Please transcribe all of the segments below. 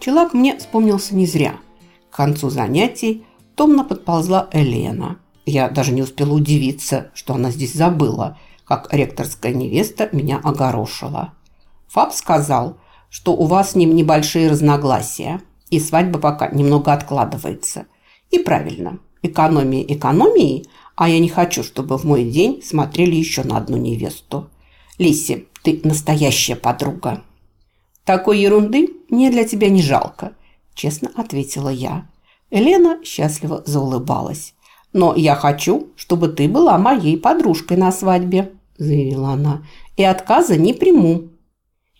Челак мне вспомнился не зря. К концу занятий томно подползла Елена. Я даже не успела удивиться, что она здесь забыла, как ректорская невеста меня огорошила. Фаб сказал, что у вас с ним небольшие разногласия, и свадьба пока немного откладывается. И правильно, экономия экономией, а я не хочу, чтобы в мой день смотрели еще на одну невесту. Лиси, ты настоящая подруга. Такой ерунды мне для тебя не жалко, честно ответила я. Елена счастливо заулыбалась. «Но я хочу, чтобы ты была моей подружкой на свадьбе», – заявила она, – «и отказа не приму».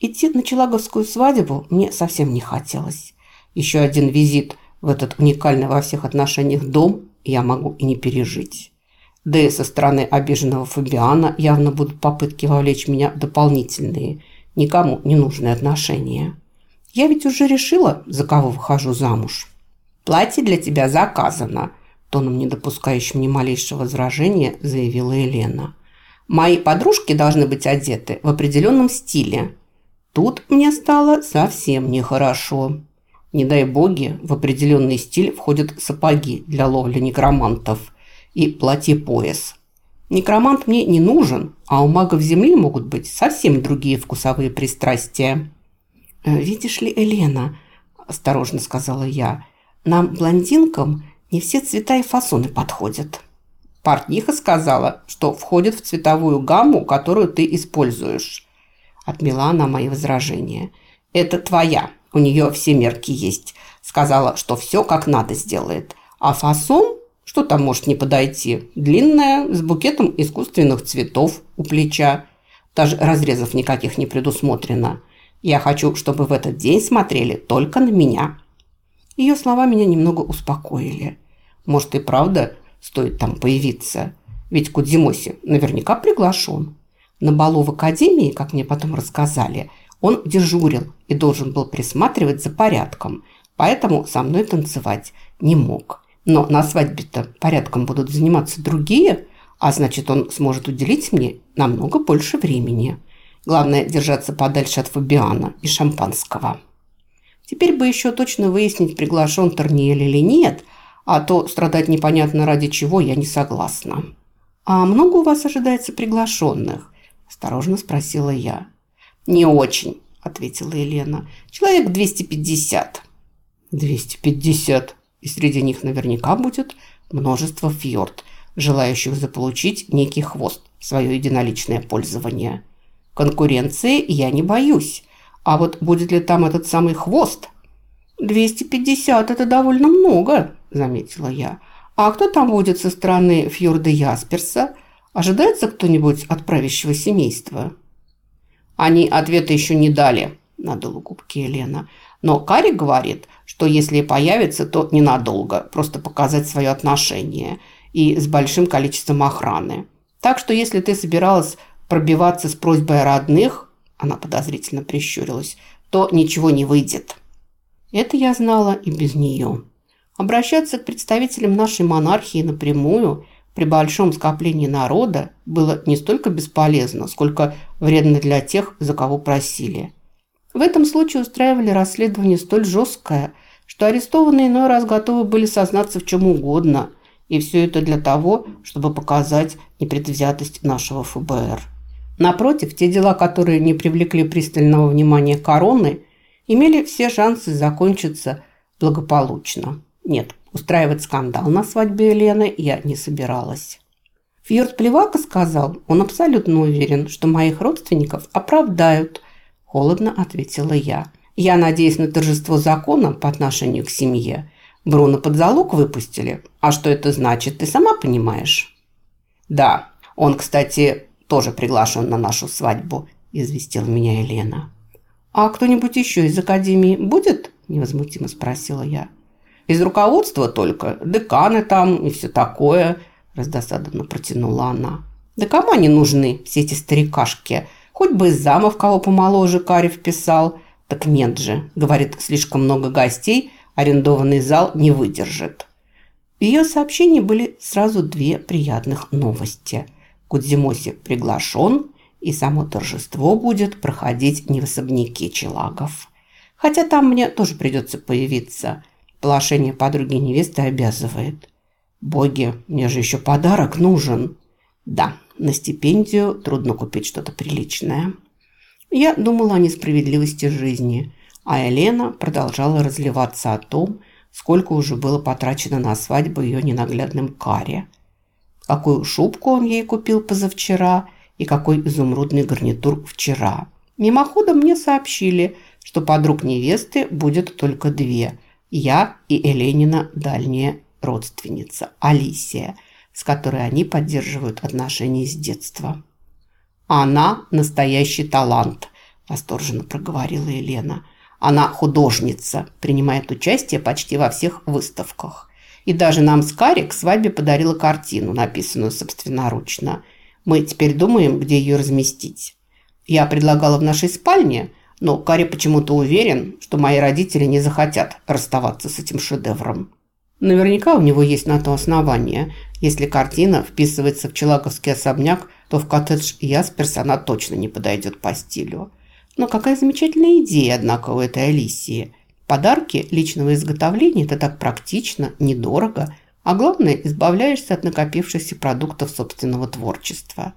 Идти на Челаговскую свадьбу мне совсем не хотелось. Еще один визит в этот уникальный во всех отношениях дом я могу и не пережить. Да и со стороны обиженного Фабиана явно будут попытки вовлечь меня в дополнительные, никому не нужные отношения. Я ведь уже решила, за кого выхожу замуж. Платье для тебя заказано», – тоном, не допускающим ни малейшего возражения, заявила Елена. «Мои подружки должны быть одеты в определенном стиле. Тут мне стало совсем нехорошо. Не дай боги, в определенный стиль входят сапоги для ловли некромантов и платье-пояс. Некромант мне не нужен, а у магов Земли могут быть совсем другие вкусовые пристрастия». «Э, «Видишь ли, Елена», – осторожно сказала я, нам, блондинкам, не все цвета и фасоны подходят. Портниха сказала, что входит в цветовую гамму, которую ты используешь. Отмела она мои возражения. Это твоя, у нее все мерки есть. Сказала, что все как надо сделает. А фасон, что там может не подойти? Длинная, с букетом искусственных цветов у плеча. Даже разрезов никаких не предусмотрено. Я хочу, чтобы в этот день смотрели только на меня. Ее слова меня немного успокоили. Может и правда стоит там появиться. Ведь Кудзимоси наверняка приглашен. На балу в академии, как мне потом рассказали, он дежурил и должен был присматривать за порядком, поэтому со мной танцевать не мог. Но на свадьбе-то порядком будут заниматься другие, а значит, он сможет уделить мне намного больше времени. Главное – держаться подальше от Фабиана и шампанского. Теперь бы еще точно выяснить, приглашен Торниэль или нет, а то страдать непонятно ради чего я не согласна. «А много у вас ожидается приглашенных?» – осторожно спросила я. «Не очень», – ответила Елена. «Человек 250». «250. И среди них наверняка будет множество фьорд, желающих заполучить некий хвост в свое единоличное пользование. Конкуренции я не боюсь». А вот будет ли там этот самый хвост? 250 – это довольно много, заметила я. А кто там будет со стороны Фьорда Ясперса? Ожидается кто-нибудь от правящего семейства? Они ответа еще не дали, надула губки Елена. Но Кари говорит, что если появится, то ненадолго, просто показать свое отношение и с большим количеством охраны. Так что если ты собиралась пробиваться с просьбой родных, она подозрительно прищурилась, то ничего не выйдет. Это я знала и без нее. Обращаться к представителям нашей монархии напрямую при большом скоплении народа было не столько бесполезно, сколько вредно для тех, за кого просили. В этом случае устраивали расследование столь жесткое, что арестованные иной раз готовы были сознаться в чем угодно, и все это для того, чтобы показать непредвзятость нашего ФБР. Напротив, те дела, которые не привлекли пристального внимания короны, имели все шансы закончиться благополучно. Нет, устраивать скандал на свадьбе Елены я не собиралась. Фьорд Плевака сказал, он абсолютно уверен, что моих родственников оправдают, холодно ответила я. Я надеюсь на торжество закона по отношению к семье. Бруно под залог выпустили. А что это значит, ты сама понимаешь? Да, он, кстати, тоже приглашен на нашу свадьбу», – известила меня Елена. «А кто-нибудь еще из академии будет?» – невозмутимо спросила я. «Из руководства только. Деканы там и все такое», – раздосадованно протянула она. «Да кому они нужны, все эти старикашки? Хоть бы из замов кого помоложе Карев писал. Так нет же, говорит, слишком много гостей, арендованный зал не выдержит». В ее сообщении были сразу две приятных новости – Кудзимоси приглашен, и само торжество будет проходить не в особняке Челагов. Хотя там мне тоже придется появиться. Положение подруги невесты обязывает. Боги, мне же еще подарок нужен. Да, на стипендию трудно купить что-то приличное. Я думала о несправедливости жизни, а Елена продолжала разливаться о том, сколько уже было потрачено на свадьбу ее ненаглядным каре. Какую шубку он ей купил позавчера и какой изумрудный гарнитур вчера. Мимоходом мне сообщили, что подруг невесты будет только две – я и Эленина дальняя родственница Алисия, с которой они поддерживают отношения с детства. «Она настоящий талант», – восторженно проговорила Елена. «Она художница, принимает участие почти во всех выставках. И даже нам с Кари к свадьбе подарила картину, написанную собственноручно. Мы теперь думаем, где ее разместить. Я предлагала в нашей спальне – но Карри почему-то уверен, что мои родители не захотят расставаться с этим шедевром. Наверняка у него есть на то основание. Если картина вписывается в Челаковский особняк, то в коттедж Ясперс она точно не подойдет по стилю. Но какая замечательная идея, однако, у этой Алисии. Подарки личного изготовления – это так практично, недорого, а главное – избавляешься от накопившихся продуктов собственного творчества.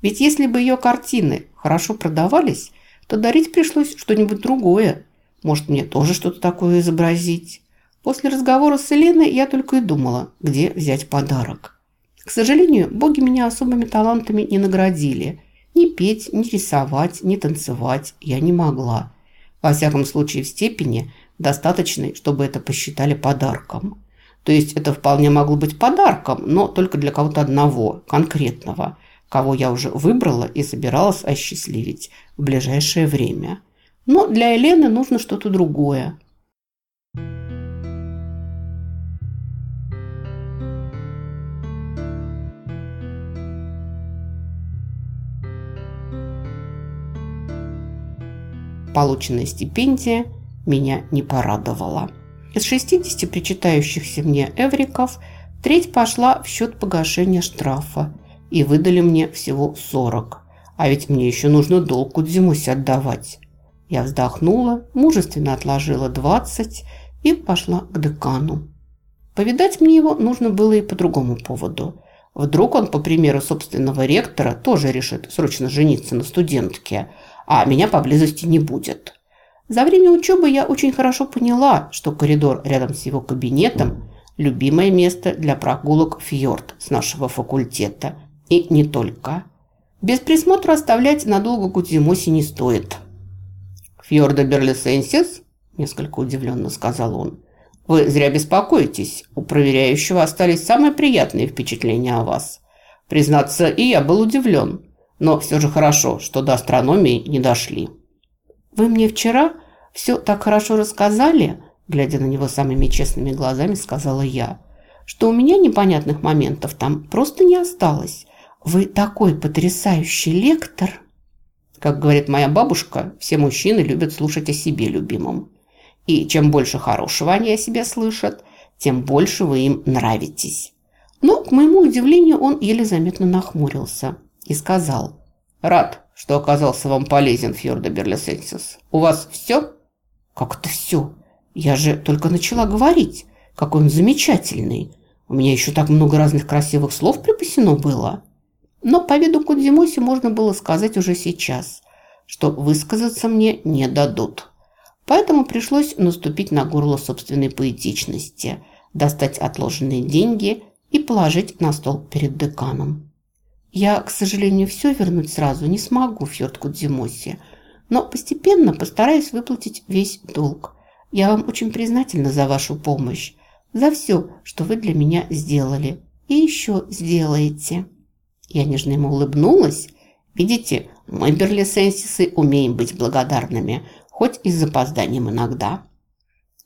Ведь если бы ее картины хорошо продавались, то дарить пришлось что-нибудь другое. Может, мне тоже что-то такое изобразить? После разговора с Еленой я только и думала, где взять подарок. К сожалению, боги меня особыми талантами не наградили. Ни петь, ни рисовать, ни танцевать я не могла. Во всяком случае, в степени, достаточной, чтобы это посчитали подарком. То есть это вполне могло быть подарком, но только для кого-то одного, конкретного – кого я уже выбрала и собиралась осчастливить в ближайшее время. Но для Елены нужно что-то другое. Полученная стипендия меня не порадовала. Из 60 причитающихся мне эвриков треть пошла в счет погашения штрафа – и выдали мне всего 40. А ведь мне еще нужно долг Кудзимусе отдавать. Я вздохнула, мужественно отложила 20 и пошла к декану. Повидать мне его нужно было и по другому поводу. Вдруг он, по примеру собственного ректора, тоже решит срочно жениться на студентке, а меня поблизости не будет. За время учебы я очень хорошо поняла, что коридор рядом с его кабинетом – любимое место для прогулок фьорд с нашего факультета – и не только. Без присмотра оставлять надолго Кудзимоси не стоит. «Фьорда Берлисенсис?» – несколько удивленно сказал он. «Вы зря беспокоитесь. У проверяющего остались самые приятные впечатления о вас. Признаться, и я был удивлен. Но все же хорошо, что до астрономии не дошли». «Вы мне вчера все так хорошо рассказали?» Глядя на него самыми честными глазами, сказала я, что у меня непонятных моментов там просто не осталось. Вы такой потрясающий лектор. Как говорит моя бабушка, все мужчины любят слушать о себе любимом. И чем больше хорошего они о себе слышат, тем больше вы им нравитесь. Но, к моему удивлению, он еле заметно нахмурился и сказал. «Рад, что оказался вам полезен, Фьорда Берлисенсис. У вас все?» «Как это все? Я же только начала говорить. Какой он замечательный. У меня еще так много разных красивых слов припасено было». Но по виду Кудзимоси можно было сказать уже сейчас, что высказаться мне не дадут. Поэтому пришлось наступить на горло собственной поэтичности, достать отложенные деньги и положить на стол перед деканом. Я, к сожалению, все вернуть сразу не смогу, Фьорд Кудзимоси, но постепенно постараюсь выплатить весь долг. Я вам очень признательна за вашу помощь, за все, что вы для меня сделали и еще сделаете. Я нежно ему улыбнулась. Видите, мы, берлисенсисы, умеем быть благодарными, хоть и с запозданием иногда.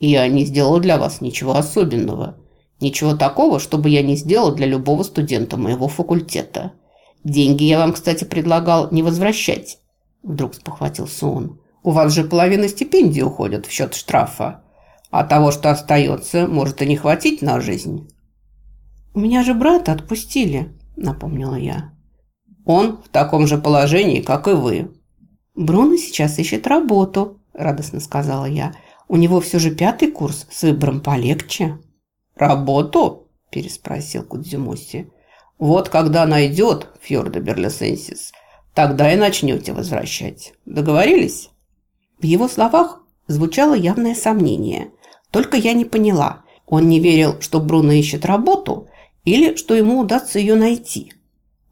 Я не сделал для вас ничего особенного. Ничего такого, чтобы я не сделал для любого студента моего факультета. Деньги я вам, кстати, предлагал не возвращать. Вдруг спохватился он. У вас же половина стипендии уходит в счет штрафа. А того, что остается, может и не хватить на жизнь. У меня же брата отпустили, напомнила я. «Он в таком же положении, как и вы». «Бруно сейчас ищет работу», – радостно сказала я. «У него все же пятый курс с выбором полегче». «Работу?» – переспросил Кудзимоси. «Вот когда найдет Фьорда Берлесенсис, тогда и начнете возвращать. Договорились?» В его словах звучало явное сомнение. Только я не поняла, он не верил, что Бруно ищет работу или что ему удастся ее найти.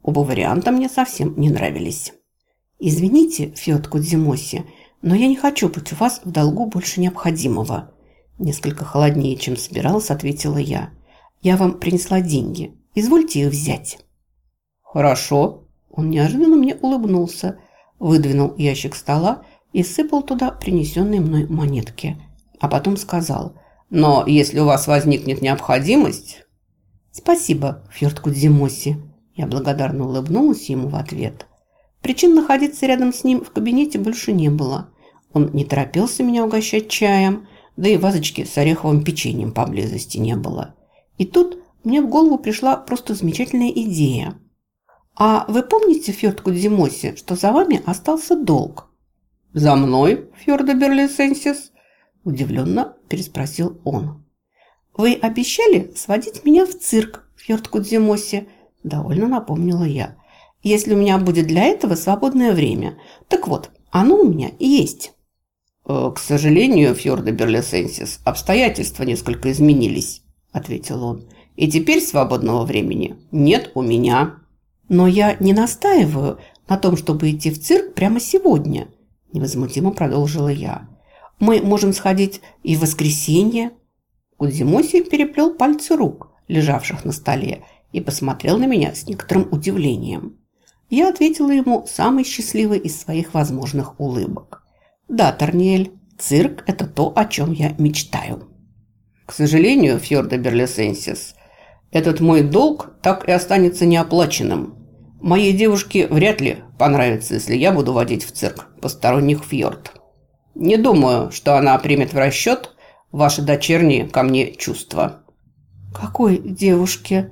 Оба варианта мне совсем не нравились. «Извините, Фёд Кудзимоси, но я не хочу быть у вас в долгу больше необходимого». Несколько холоднее, чем собиралась, ответила я. «Я вам принесла деньги. Извольте их взять». «Хорошо». Он неожиданно мне улыбнулся, выдвинул ящик стола и сыпал туда принесенные мной монетки. А потом сказал, «Но если у вас возникнет необходимость...» «Спасибо, Фьорд Кудзимоси». Я благодарно улыбнулась ему в ответ. Причин находиться рядом с ним в кабинете больше не было. Он не торопился меня угощать чаем, да и вазочки с ореховым печеньем поблизости не было. И тут мне в голову пришла просто замечательная идея. «А вы помните, Фьорд Кудзимоси, что за вами остался долг?» «За мной, Фьорда Берлисенсис?» – удивленно переспросил он. «Вы обещали сводить меня в цирк, Фьорд Кудзимоси?» – довольно напомнила я если у меня будет для этого свободное время. Так вот, оно у меня есть». «Э, «К сожалению, Фьорда Берлесенсис, обстоятельства несколько изменились», – ответил он. «И теперь свободного времени нет у меня». «Но я не настаиваю на том, чтобы идти в цирк прямо сегодня», – невозмутимо продолжила я. «Мы можем сходить и в воскресенье». Кудзимоси переплел пальцы рук, лежавших на столе, и посмотрел на меня с некоторым удивлением. Я ответила ему самой счастливой из своих возможных улыбок. «Да, Торниэль, цирк – это то, о чем я мечтаю». «К сожалению, Фьорда Берлесенсис, этот мой долг так и останется неоплаченным. Моей девушке вряд ли понравится, если я буду водить в цирк посторонних фьорд. Не думаю, что она примет в расчет ваши дочерние ко мне чувства». «Какой девушке?»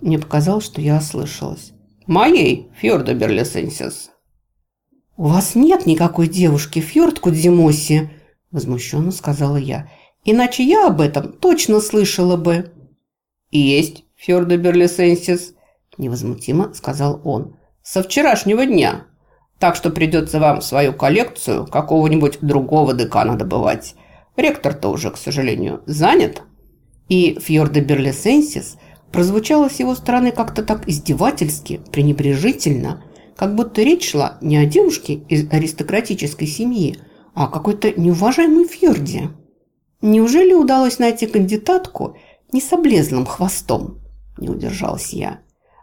Мне показалось, что я ослышалась. Моей, Фьорда Берлисенсис. «У вас нет никакой девушки, Фьорд Кудзимоси», – возмущенно сказала я. «Иначе я об этом точно слышала бы». «Есть, Фьорда Берлисенсис», – невозмутимо сказал он. «Со вчерашнего дня. Так что придется вам свою коллекцию какого-нибудь другого декана добывать. Ректор-то уже, к сожалению, занят». И Фьорда Берлисенсис прозвучало с его стороны как-то так издевательски, пренебрежительно, как будто речь шла не о девушке из аристократической семьи, а о какой-то неуважаемой фьорде. Неужели удалось найти кандидатку не с облезлым хвостом? Не удержалась я,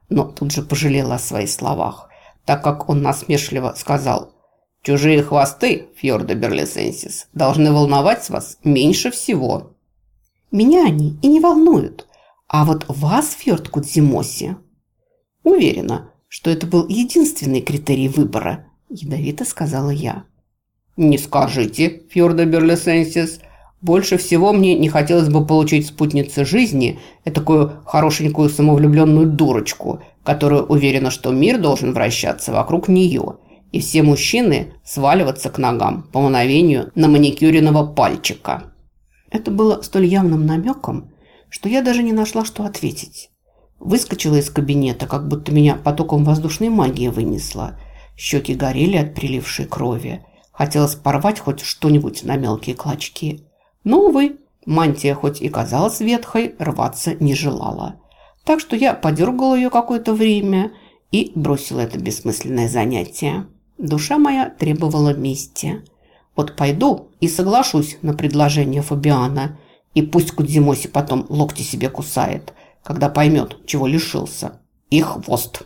но тут же пожалела о своих словах, так как он насмешливо сказал «Чужие хвосты, Фьорда Берлисенсис, должны волновать вас меньше всего». «Меня они и не волнуют», а вот вас, Фьорд Кудзимоси, уверена, что это был единственный критерий выбора, ядовито сказала я. Не скажите, Фьорда Берлесенсис, больше всего мне не хотелось бы получить спутницу жизни, такую хорошенькую самовлюбленную дурочку, которая уверена, что мир должен вращаться вокруг нее, и все мужчины сваливаться к ногам по мановению на маникюренного пальчика. Это было столь явным намеком, что я даже не нашла, что ответить. Выскочила из кабинета, как будто меня потоком воздушной магии вынесла. Щеки горели от прилившей крови. Хотелось порвать хоть что-нибудь на мелкие клочки. Но, увы, мантия хоть и казалась ветхой, рваться не желала. Так что я подергала ее какое-то время и бросила это бессмысленное занятие. Душа моя требовала мести. Вот пойду и соглашусь на предложение Фабиана – и пусть Кудзимоси потом локти себе кусает, когда поймет, чего лишился. И хвост.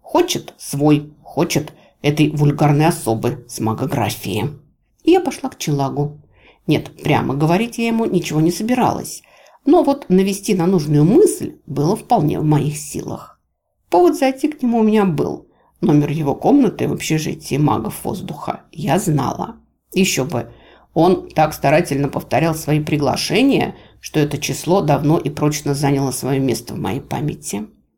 Хочет свой, хочет этой вульгарной особы с магографией. И я пошла к Челагу. Нет, прямо говорить я ему ничего не собиралась. Но вот навести на нужную мысль было вполне в моих силах. Повод зайти к нему у меня был. Номер его комнаты в общежитии магов воздуха я знала. Еще бы, он так старательно повторял свои приглашения, что это число давно и прочно заняло свое место в моей памяти.